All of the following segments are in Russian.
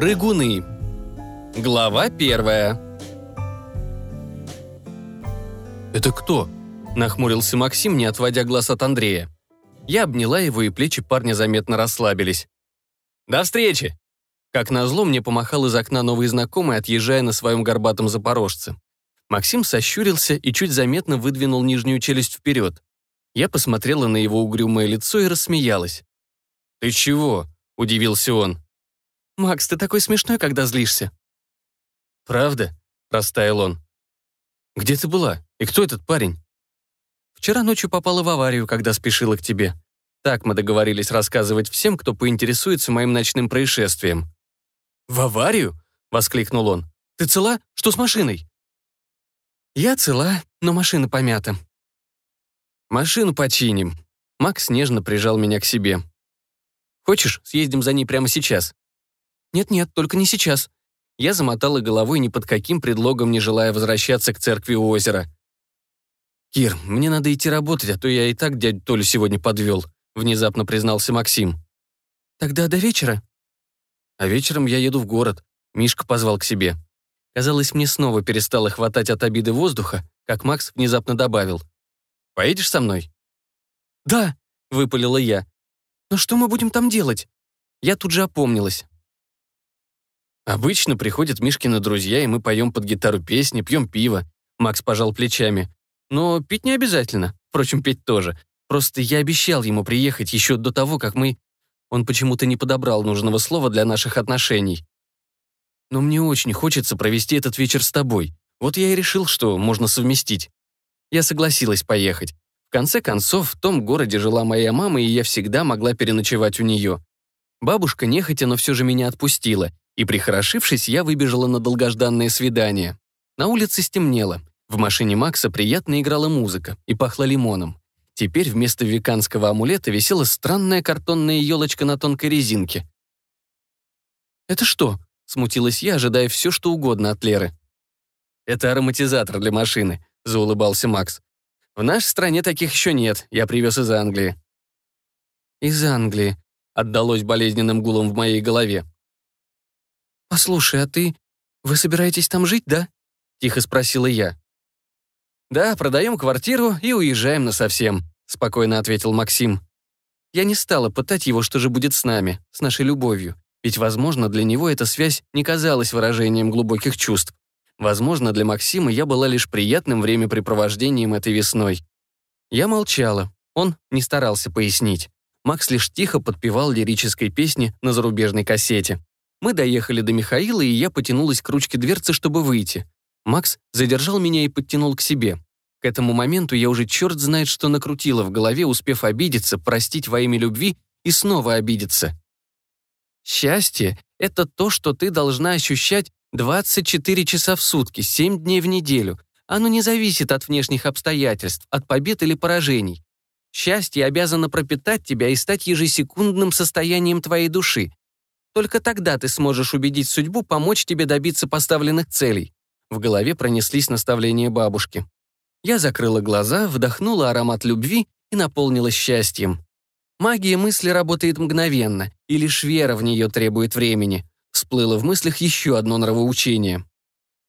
Прыгуны. Глава первая. «Это кто?» – нахмурился Максим, не отводя глаз от Андрея. Я обняла его, и плечи парня заметно расслабились. «До встречи!» Как назло, мне помахал из окна новый знакомый, отъезжая на своем горбатом запорожце. Максим сощурился и чуть заметно выдвинул нижнюю челюсть вперед. Я посмотрела на его угрюмое лицо и рассмеялась. «Ты чего?» – удивился он. «Макс, ты такой смешной, когда злишься». «Правда?» – растаял он. «Где ты была? И кто этот парень?» «Вчера ночью попала в аварию, когда спешила к тебе. Так мы договорились рассказывать всем, кто поинтересуется моим ночным происшествием». «В аварию?» — воскликнул он. «Ты цела? Что с машиной?» «Я цела, но машина помята». «Машину починим». Макс нежно прижал меня к себе. «Хочешь, съездим за ней прямо сейчас?» «Нет-нет, только не сейчас». Я замотала головой ни под каким предлогом не желая возвращаться к церкви у озера. «Кир, мне надо идти работать, а то я и так дядю Толю сегодня подвел», внезапно признался Максим. «Тогда до вечера?» «А вечером я еду в город». Мишка позвал к себе. Казалось, мне снова перестало хватать от обиды воздуха, как Макс внезапно добавил. «Поедешь со мной?» «Да», — выпалила я. «Но что мы будем там делать?» Я тут же опомнилась. Обычно приходят Мишкины друзья, и мы поем под гитару песни, пьем пиво. Макс пожал плечами. Но пить не обязательно. Впрочем, петь тоже. Просто я обещал ему приехать еще до того, как мы... Он почему-то не подобрал нужного слова для наших отношений. Но мне очень хочется провести этот вечер с тобой. Вот я и решил, что можно совместить. Я согласилась поехать. В конце концов, в том городе жила моя мама, и я всегда могла переночевать у нее. Бабушка нехотя, но все же меня отпустила, и, прихорошившись, я выбежала на долгожданное свидание. На улице стемнело. В машине Макса приятно играла музыка и пахло лимоном. Теперь вместо веканского амулета висела странная картонная елочка на тонкой резинке. «Это что?» — смутилась я, ожидая все, что угодно от Леры. «Это ароматизатор для машины», — заулыбался Макс. «В нашей стране таких еще нет, я привез из Англии». «Из Англии», — отдалось болезненным гулом в моей голове. «Послушай, а ты... Вы собираетесь там жить, да?» — тихо спросила я. «Да, продаем квартиру и уезжаем насовсем», — спокойно ответил Максим. Я не стала пытать его, что же будет с нами, с нашей любовью. Ведь, возможно, для него эта связь не казалась выражением глубоких чувств. Возможно, для Максима я была лишь приятным времяпрепровождением этой весной. Я молчала. Он не старался пояснить. Макс лишь тихо подпевал лирической песни на зарубежной кассете. Мы доехали до Михаила, и я потянулась к ручке дверцы, чтобы выйти. Макс задержал меня и подтянул к себе. К этому моменту я уже черт знает, что накрутила в голове, успев обидеться, простить во имя любви и снова обидеться. Счастье — это то, что ты должна ощущать 24 часа в сутки, 7 дней в неделю. Оно не зависит от внешних обстоятельств, от побед или поражений. Счастье обязано пропитать тебя и стать ежесекундным состоянием твоей души. Только тогда ты сможешь убедить судьбу помочь тебе добиться поставленных целей. В голове пронеслись наставления бабушки. Я закрыла глаза, вдохнула аромат любви и наполнилась счастьем. Магия мысли работает мгновенно, и лишь вера в нее требует времени. Всплыло в мыслях еще одно нравоучение.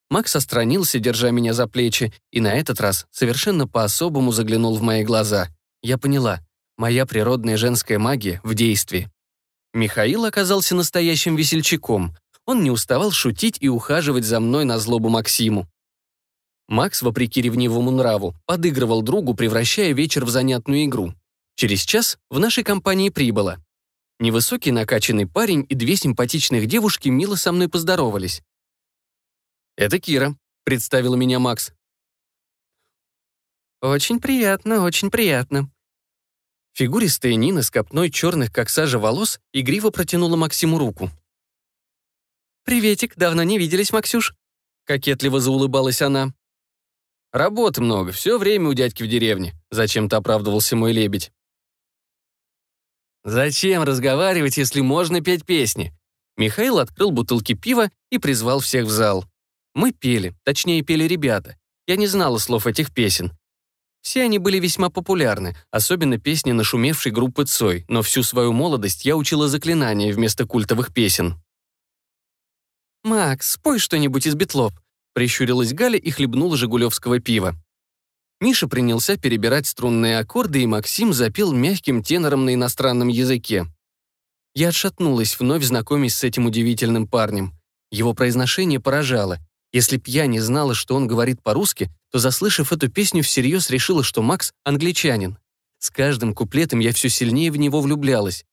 Макс остранился, держа меня за плечи, и на этот раз совершенно по-особому заглянул в мои глаза. Я поняла, моя природная женская магия в действии. Михаил оказался настоящим весельчаком. Он не уставал шутить и ухаживать за мной на злобу Максиму. Макс, вопреки ревнивому нраву, подыгрывал другу, превращая вечер в занятную игру. Через час в нашей компании прибыло. Невысокий накачанный парень и две симпатичных девушки мило со мной поздоровались. «Это Кира», — представила меня Макс. «Очень приятно, очень приятно», Фигуристая Нина с копной черных, как сажа, волос игриво протянула Максиму руку. «Приветик, давно не виделись, Максюш», — кокетливо заулыбалась она. «Работы много, все время у дядьки в деревне», — зачем-то оправдывался мой лебедь. «Зачем разговаривать, если можно петь песни?» Михаил открыл бутылки пива и призвал всех в зал. Мы пели, точнее пели ребята. Я не знала слов этих песен. Все они были весьма популярны, особенно песни нашумевшей группы Цой, но всю свою молодость я учила заклинания вместо культовых песен. «Макс, спой что-нибудь из битлоп», — прищурилась Галя и хлебнула жигулевского пива. Миша принялся перебирать струнные аккорды, и Максим запел мягким тенором на иностранном языке. Я отшатнулась, вновь знакомясь с этим удивительным парнем. Его произношение поражало. Если б я не знала, что он говорит по-русски, то, заслышав эту песню, всерьез решила, что Макс — англичанин. С каждым куплетом я все сильнее в него влюблялась.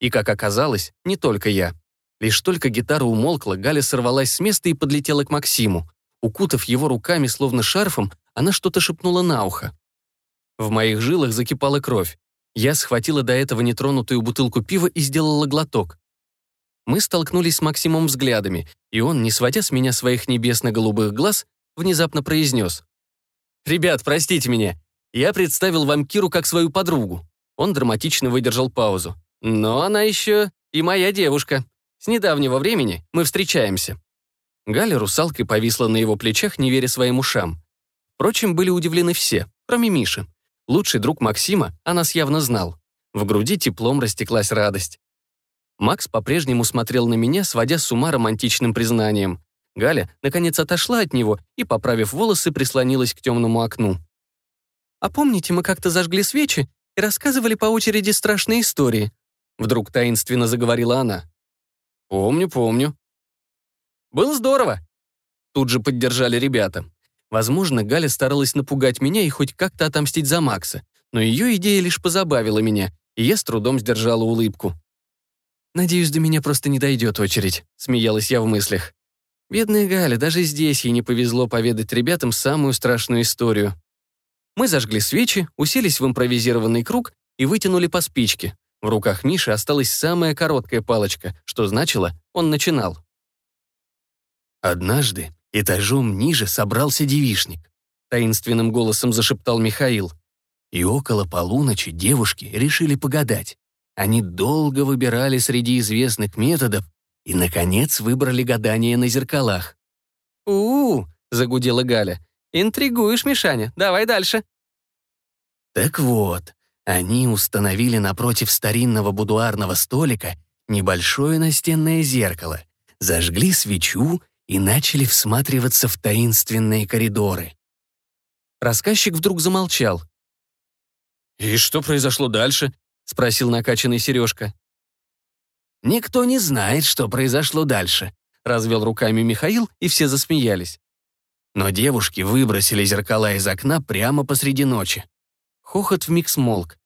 И, как оказалось, не только я. Лишь только гитара умолкла, Галя сорвалась с места и подлетела к Максиму. Укутав его руками, словно шарфом, она что-то шепнула на ухо. В моих жилах закипала кровь. Я схватила до этого нетронутую бутылку пива и сделала глоток. Мы столкнулись с Максимом взглядами, и он, не сводя с меня своих небесно-голубых глаз, внезапно произнес. «Ребят, простите меня. Я представил вам Киру как свою подругу». Он драматично выдержал паузу. «Но она еще и моя девушка. С недавнего времени мы встречаемся». Галя русалкой повисла на его плечах, не веря своим ушам. Впрочем, были удивлены все, кроме Миши. Лучший друг Максима о нас явно знал. В груди теплом растеклась радость. Макс по-прежнему смотрел на меня, сводя с ума романтичным признанием. Галя, наконец, отошла от него и, поправив волосы, прислонилась к темному окну. «А помните, мы как-то зажгли свечи и рассказывали по очереди страшные истории?» Вдруг таинственно заговорила она. «Помню, помню». «Было здорово!» Тут же поддержали ребята. Возможно, Галя старалась напугать меня и хоть как-то отомстить за Макса, но ее идея лишь позабавила меня, и я с трудом сдержала улыбку. «Надеюсь, до меня просто не дойдет очередь», — смеялась я в мыслях. Бедная Галя, даже здесь ей не повезло поведать ребятам самую страшную историю. Мы зажгли свечи, уселись в импровизированный круг и вытянули по спичке. В руках Миши осталась самая короткая палочка, что значило, он начинал. «Однажды этажом ниже собрался девишник», — таинственным голосом зашептал Михаил. И около полуночи девушки решили погадать. Они долго выбирали среди известных методов и, наконец, выбрали гадание на зеркалах. «У-у-у!» — загудела Галя. «Интригуешь, Мишаня, давай дальше». Так вот, они установили напротив старинного будуарного столика небольшое настенное зеркало, зажгли свечу и начали всматриваться в таинственные коридоры. Рассказчик вдруг замолчал. «И что произошло дальше?» — спросил накачанный Сережка. «Никто не знает, что произошло дальше», — развел руками Михаил, и все засмеялись. Но девушки выбросили зеркала из окна прямо посреди ночи. Хохот вмиг смолк.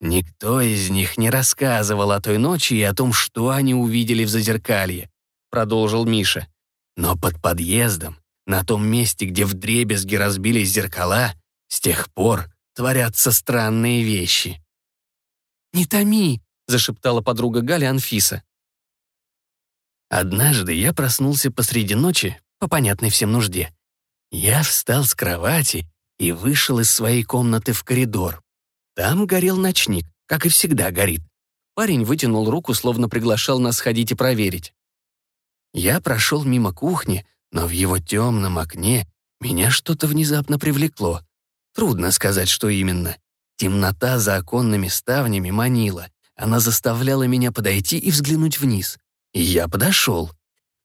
Никто из них не рассказывал о той ночи и о том, что они увидели в зазеркалье, продолжил Миша. Но под подъездом, на том месте, где вдребезги разбились зеркала, с тех пор творятся странные вещи. «Не томи!» — зашептала подруга Галя Анфиса. Однажды я проснулся посреди ночи по понятной всем нужде. Я встал с кровати и вышел из своей комнаты в коридор. Там горел ночник, как и всегда горит. Парень вытянул руку, словно приглашал нас сходить и проверить. Я прошел мимо кухни, но в его темном окне меня что-то внезапно привлекло. Трудно сказать, что именно. Темнота за оконными ставнями манила. Она заставляла меня подойти и взглянуть вниз. И я подошел.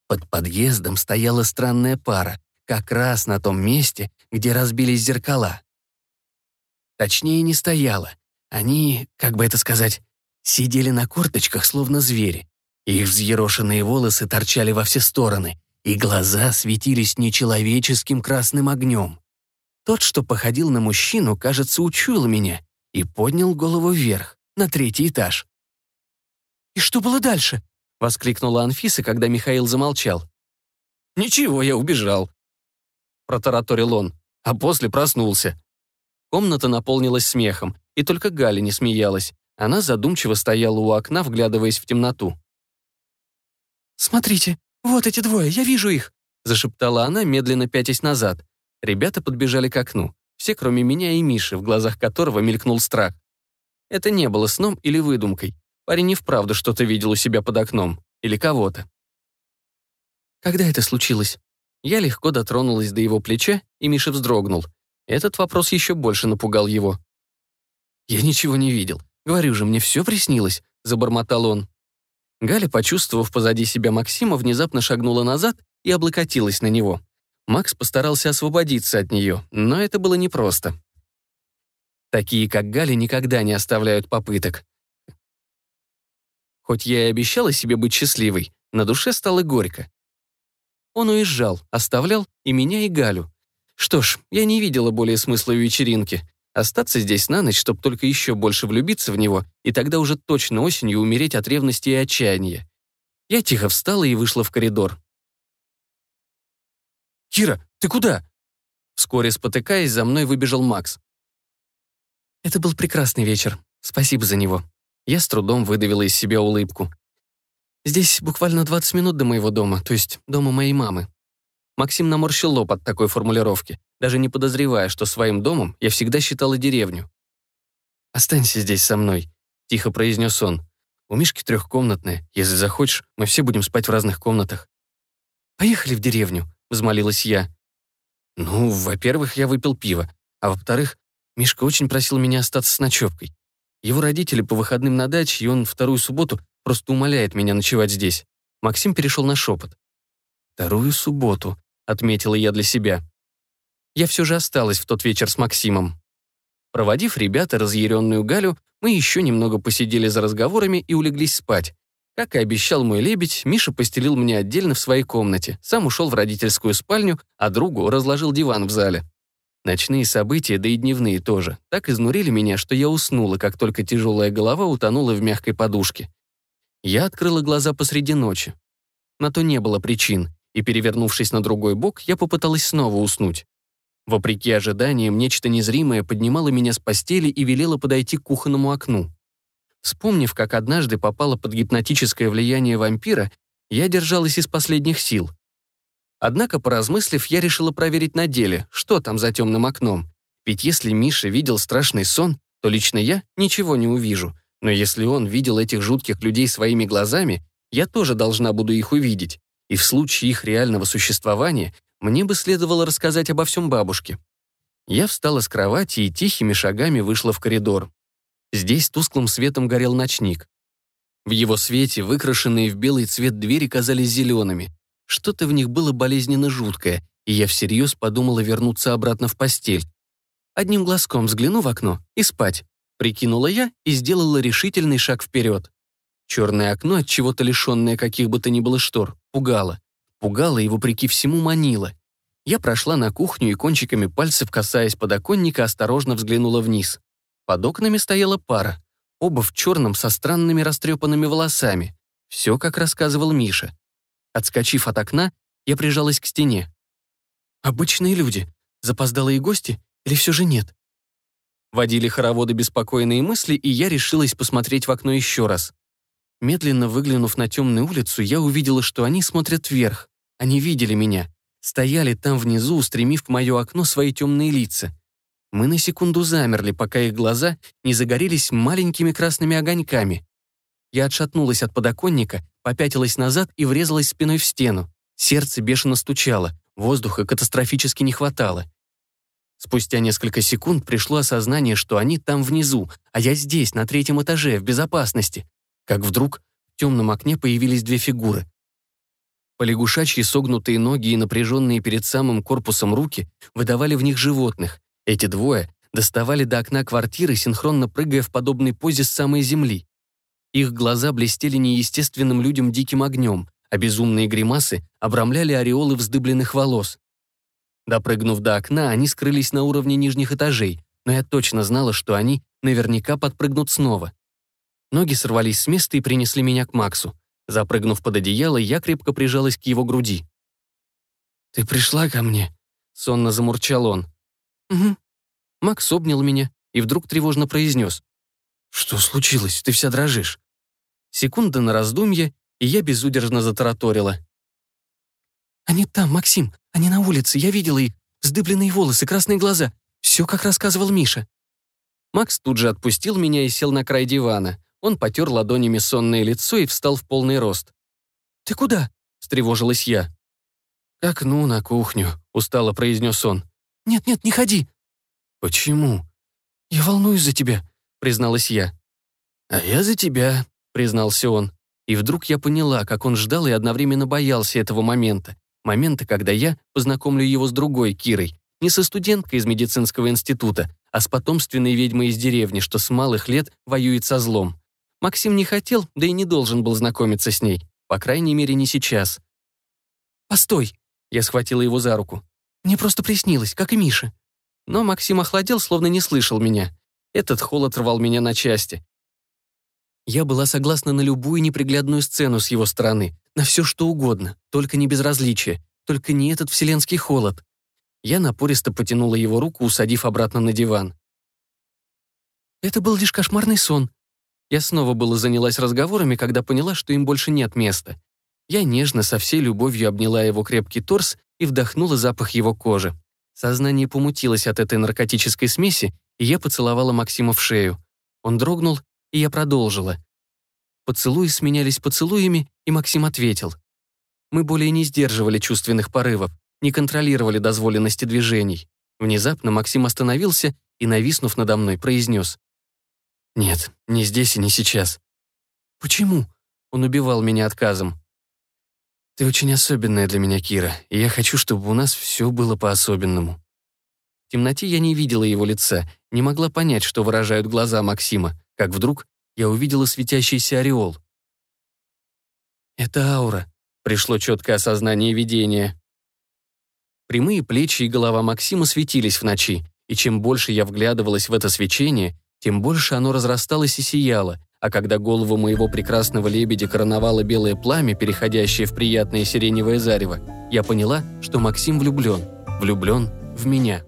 Под подъездом стояла странная пара, как раз на том месте, где разбились зеркала. Точнее, не стояла. Они, как бы это сказать, сидели на корточках, словно звери. Их взъерошенные волосы торчали во все стороны, и глаза светились нечеловеческим красным огнем. Тот, что походил на мужчину, кажется, учуял меня и поднял голову вверх, на третий этаж. «И что было дальше?» — воскликнула Анфиса, когда Михаил замолчал. «Ничего, я убежал», — протараторил он, а после проснулся. Комната наполнилась смехом, и только Галя не смеялась. Она задумчиво стояла у окна, вглядываясь в темноту. «Смотрите, вот эти двое, я вижу их!» — зашептала она, медленно пятясь назад. Ребята подбежали к окну. Все, кроме меня и Миши, в глазах которого мелькнул страх. Это не было сном или выдумкой. Парень не вправду что-то видел у себя под окном. Или кого-то. Когда это случилось? Я легко дотронулась до его плеча, и Миша вздрогнул. Этот вопрос еще больше напугал его. «Я ничего не видел. Говорю же, мне все приснилось», — забормотал он. Галя, почувствовав позади себя Максима, внезапно шагнула назад и облокотилась на него. Макс постарался освободиться от нее, но это было непросто. Такие, как Галя, никогда не оставляют попыток. Хоть я и обещала себе быть счастливой, на душе стало горько. Он уезжал, оставлял и меня, и Галю. Что ж, я не видела более смысла в вечеринке. Остаться здесь на ночь, чтобы только еще больше влюбиться в него, и тогда уже точно осенью умереть от ревности и отчаяния. Я тихо встала и вышла в коридор. «Кира, ты куда?» Вскоре спотыкаясь, за мной выбежал Макс. Это был прекрасный вечер. Спасибо за него. Я с трудом выдавила из себя улыбку. Здесь буквально 20 минут до моего дома, то есть дома моей мамы. Максим наморщил лоб от такой формулировки, даже не подозревая, что своим домом я всегда считала деревню. «Останься здесь со мной», — тихо произнес он. «У Мишки трехкомнатная. Если захочешь, мы все будем спать в разных комнатах». «Поехали в деревню», — взмолилась я. «Ну, во-первых, я выпил пиво, а во-вторых, Мишка очень просил меня остаться с ночевкой. Его родители по выходным на даче, и он вторую субботу просто умоляет меня ночевать здесь». Максим перешел на шепот. «Вторую субботу», — отметила я для себя. Я все же осталась в тот вечер с Максимом. Проводив ребята разъяренную Галю, мы еще немного посидели за разговорами и улеглись спать. Как и обещал мой лебедь, Миша постелил мне отдельно в своей комнате, сам ушел в родительскую спальню, а другу разложил диван в зале. Ночные события, да и дневные тоже, так изнурили меня, что я уснула, как только тяжелая голова утонула в мягкой подушке. Я открыла глаза посреди ночи. На то не было причин, и, перевернувшись на другой бок, я попыталась снова уснуть. Вопреки ожиданиям, нечто незримое поднимало меня с постели и велело подойти к кухонному окну. Вспомнив, как однажды попала под гипнотическое влияние вампира, я держалась из последних сил. Однако, поразмыслив, я решила проверить на деле, что там за темным окном. Ведь если Миша видел страшный сон, то лично я ничего не увижу. Но если он видел этих жутких людей своими глазами, я тоже должна буду их увидеть. И в случае их реального существования мне бы следовало рассказать обо всем бабушке. Я встала с кровати и тихими шагами вышла в коридор. Здесь тусклым светом горел ночник. В его свете выкрашенные в белый цвет двери казались зелеными. Что-то в них было болезненно жуткое, и я всерьез подумала вернуться обратно в постель. Одним глазком взгляну в окно и спать. Прикинула я и сделала решительный шаг вперед. Черное окно, от чего-то лишенное каких бы то ни было штор, пугало пугала и, вопреки всему, манила. Я прошла на кухню и кончиками пальцев, касаясь подоконника, осторожно взглянула вниз. Под окнами стояла пара. Оба в черном со странными растрепанными волосами. Все, как рассказывал Миша. Отскочив от окна, я прижалась к стене. «Обычные люди. Запоздалые гости или все же нет?» Водили хороводы беспокойные мысли, и я решилась посмотреть в окно еще раз. Медленно выглянув на темную улицу, я увидела, что они смотрят вверх. Они видели меня. Стояли там внизу, устремив к мое окно свои темные лица. Мы на секунду замерли, пока их глаза не загорелись маленькими красными огоньками. Я отшатнулась от подоконника, попятилась назад и врезалась спиной в стену. Сердце бешено стучало, воздуха катастрофически не хватало. Спустя несколько секунд пришло осознание, что они там внизу, а я здесь, на третьем этаже, в безопасности. Как вдруг в темном окне появились две фигуры. Полягушачьи согнутые ноги и напряженные перед самым корпусом руки выдавали в них животных. Эти двое доставали до окна квартиры, синхронно прыгая в подобной позе с самой земли. Их глаза блестели неестественным людям диким огнем, а безумные гримасы обрамляли ореолы вздыбленных волос. Допрыгнув до окна, они скрылись на уровне нижних этажей, но я точно знала, что они наверняка подпрыгнут снова. Ноги сорвались с места и принесли меня к Максу. Запрыгнув под одеяло, я крепко прижалась к его груди. «Ты пришла ко мне?» — сонно замурчал он. «Угу». Макс обнял меня и вдруг тревожно произнес. «Что случилось? Ты вся дрожишь». Секунда на раздумье, и я безудержно затараторила. «Они там, Максим, они на улице, я видела их. Вздыбленные волосы, красные глаза. Все, как рассказывал Миша». Макс тут же отпустил меня и сел на край дивана. Он потер ладонями сонное лицо и встал в полный рост. «Ты куда?» — встревожилась я. «К окну на кухню», — устало произнес он. «Нет-нет, не ходи». «Почему?» «Я волнуюсь за тебя», — призналась я. «А я за тебя», — признался он. И вдруг я поняла, как он ждал и одновременно боялся этого момента. Момента, когда я познакомлю его с другой Кирой, не со студенткой из медицинского института, а с потомственной ведьмой из деревни, что с малых лет воюет со злом. Максим не хотел, да и не должен был знакомиться с ней. По крайней мере, не сейчас. «Постой!» Я схватила его за руку. «Мне просто приснилось, как и Миша». Но Максим охладел, словно не слышал меня. Этот холод рвал меня на части. Я была согласна на любую неприглядную сцену с его стороны, на все что угодно, только не безразличие, только не этот вселенский холод. Я напористо потянула его руку, усадив обратно на диван. Это был лишь кошмарный сон. Я снова была занялась разговорами, когда поняла, что им больше нет места. Я нежно, со всей любовью обняла его крепкий торс и вдохнула запах его кожи. Сознание помутилось от этой наркотической смеси, и я поцеловала Максима в шею. Он дрогнул, и я продолжила. Поцелуи сменялись поцелуями, и Максим ответил. Мы более не сдерживали чувственных порывов не контролировали дозволенности движений. Внезапно Максим остановился и, нависнув надо мной, произнес. «Нет, не здесь и не сейчас». «Почему?» Он убивал меня отказом. «Ты очень особенная для меня, Кира, и я хочу, чтобы у нас все было по-особенному». В темноте я не видела его лица, не могла понять, что выражают глаза Максима, как вдруг я увидела светящийся ореол. «Это аура», — пришло четкое осознание видения. Прямые плечи и голова Максима светились в ночи, и чем больше я вглядывалась в это свечение, тем больше оно разрасталось и сияло, а когда голову моего прекрасного лебедя короновало белое пламя, переходящее в приятное сиреневое зарево, я поняла, что Максим влюблен. Влюблен в меня.